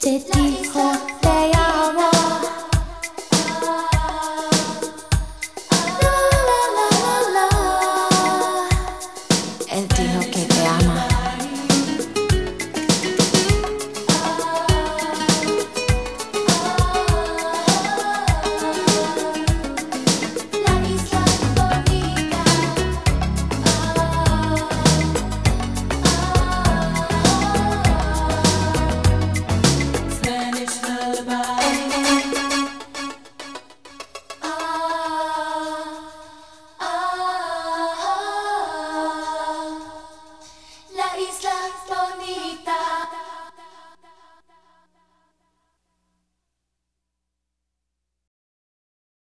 te dijo te. La, la, la, Él dijo que